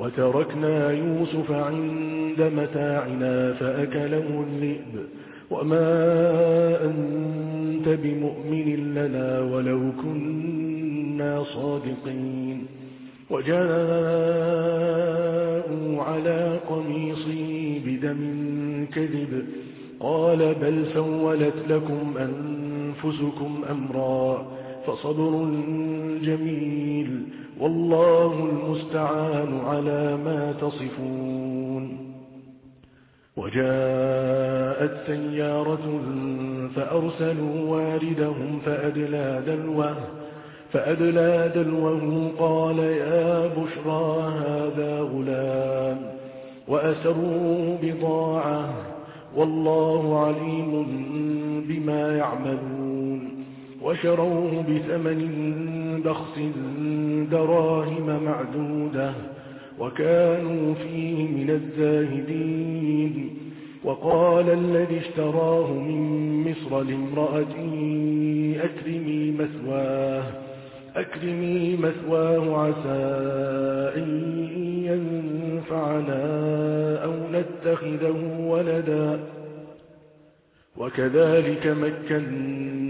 وتركنا يوسف عند متاعنا فأكله الذئب. وما أنت بمؤمن لنا ولو كنا صادقين. وجاءوا على قميصي بدم كذب. قال بل سولت لكم أنفسكم أمرا. فصبر جميل والله المستعان على ما تصفون وجاءت سيارة فأرسلوا واردهم فأدلى دلوه فأدلى دلوه قال يا بشرى هذا غلام وأسروا بضاعة والله عليم بما يعملون وشروه بثمن بخس دراهم معدودة وكانوا فيه من الزاهدين. وقال الذي اشتراه من مصر لامرأته أكرمي مثواه أكرمي مثواه عسى أن ينفعنا أو نتخذه ولدا. وكذلك مكنا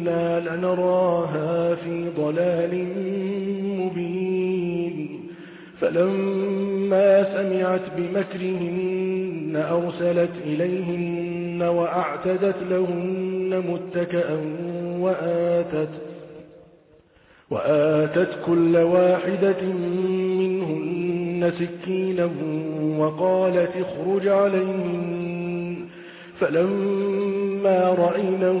إنا لنراها في ضلال مبين فلما سمعت بمكرهن أرسلت إليهن وأعتدت لهن متكأا وآتت وآتت كل واحدة منهن سكينا وقالت اخرج عليهن فلما رأينه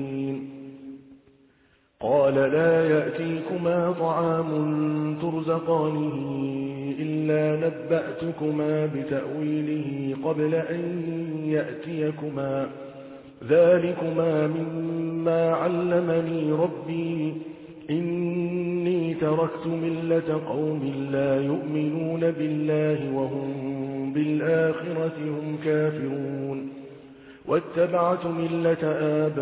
قال لا يأتيكما طعام ترزقانه إلا نبأتكما بتأويله قبل أن يأتيكما. ذلكما مما علمني ربي. إني تركت ملة قوم لا يؤمنون بالله وهم بالآخرة هم كافرون. واتبعت ملة آبائي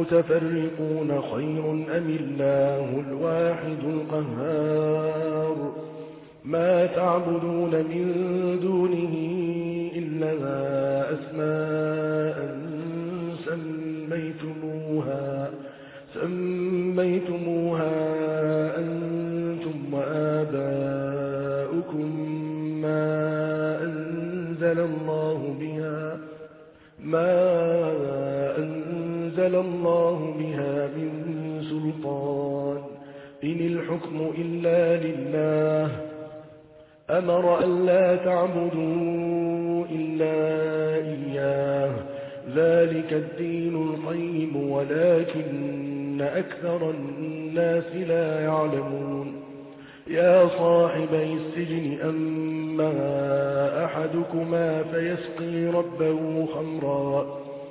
متفرقون خير أم الله الواحد القهار ما تعبدون من دونه إلا أسماء أنزل الله بها من سلطان. إن الحكم إلا لله. أمر أن لا تعبدوا إلا إياه. ذلك الدين القيم ولكن أكثر الناس لا يعلمون. يا صاحبي السجن أما أحدكما فيسقي ربه خمرا.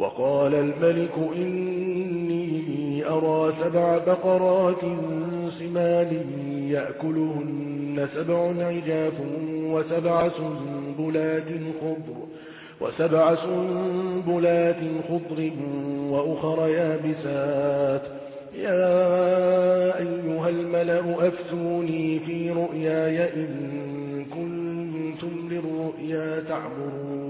وقال الملك إني أرى سبع بقرات سمان يأكلهن سبع عجاف وسبع سنبلات خضر وسبع سنبلات خضر وأخر يابسات. يا أيها الملأ أفتوني في رؤياي إن كنتم للرؤيا تعبرون.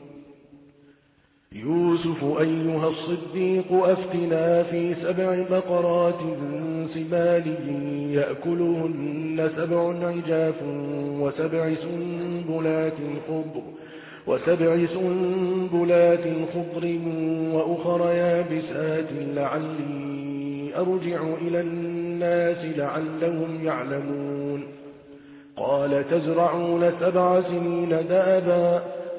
يوسف أيها الصديق أفتنا في سبع بقرات سمال يأكلهن سبع عجاف وسبع سنبلات خضر وسبع سنبلات خضر وأخر يابسات لعلي أرجع إلى الناس لعلهم يعلمون قال تزرعون سبع سنين دأبا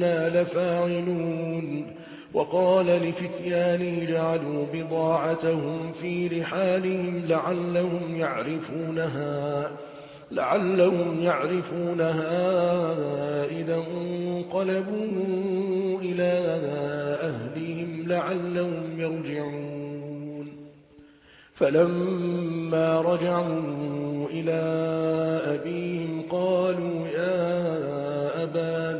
وإنا لفاعلون وقال لفتيانه جعلوا بضاعتهم في رحالهم لعلهم يعرفونها لعلهم يعرفونها إذا انقلبوا إلى أهلهم لعلهم يرجعون فلما رجعوا إلى أبيهم قالوا يا أبانا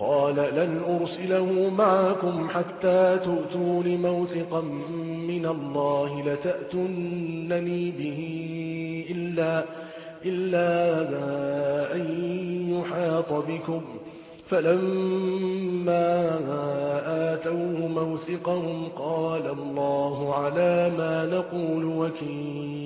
قال لن أرسله معكم حتى تؤتون موثقا من الله لتأتنني به إلا, إلا أن يحاط بكم. فلما آتوه موثقهم قال الله على ما نقول وكيل.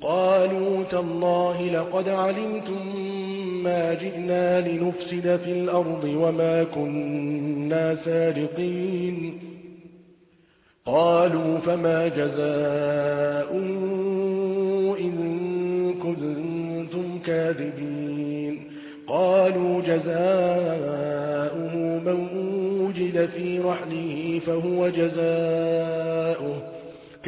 قالوا تالله لقد علمتم ما جئنا لنفسد في الأرض وما كنا سارقين. قالوا فما جزاء إن كنتم كاذبين. قالوا جزاؤه من وجد في رحله فهو جزاؤه.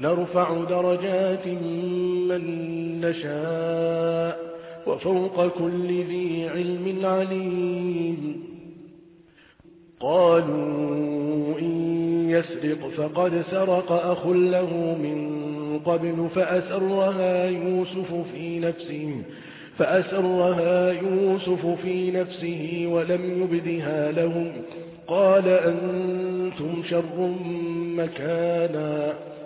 نرفع درجات من نشاء وفوق كل ذي علم عليم. قالوا إن يسرق فقد سرق أخ له من قبل فأسرها يوسف في نفسه فأسرها يوسف في نفسه ولم يبدها لهم. قال أنتم شر مكانا.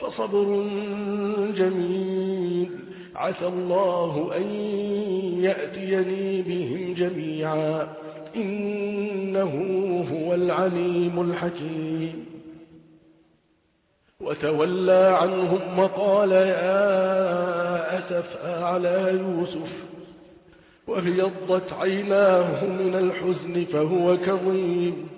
فصبر جميل. عسى الله أن يأتيني بهم جميعا. إنه هو العليم الحكيم. وتولى عنهم وقال يا أسف على يوسف. وابيضت عيناه من الحزن فهو كظيم.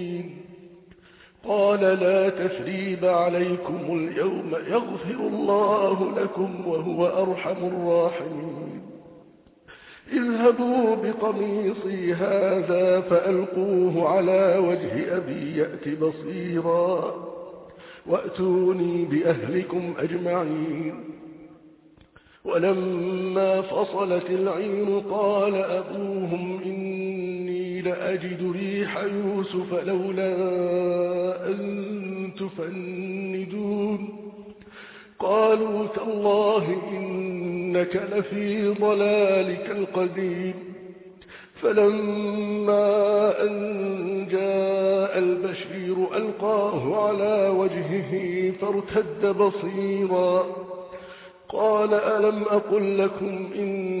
قال لا تثريب عليكم اليوم يغفر الله لكم وهو أرحم الراحمين. اذهبوا بقميصي هذا فألقوه على وجه أبي يأت بصيرا وأتوني بأهلكم أجمعين. ولما فصلت العين قال أبوهم لأجد ريح يوسف لولا أن تفندون. قالوا تالله إنك لفي ضلالك القديم. فلما أن جاء البشير ألقاه على وجهه فارتد بصيرا. قال ألم أقل لكم إني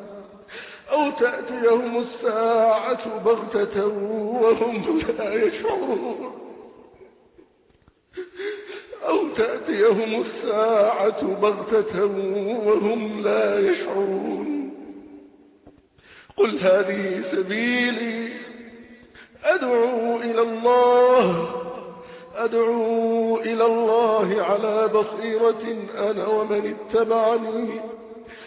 أو تأتيهم الساعة بغتة وهم لا يشعرون. أو تأتيهم الساعة بغتة وهم لا يشعرون. قل هذه سبيلي. أدعو إلى الله. أدعو إلى الله على بصيرة أنا ومن اتبعني.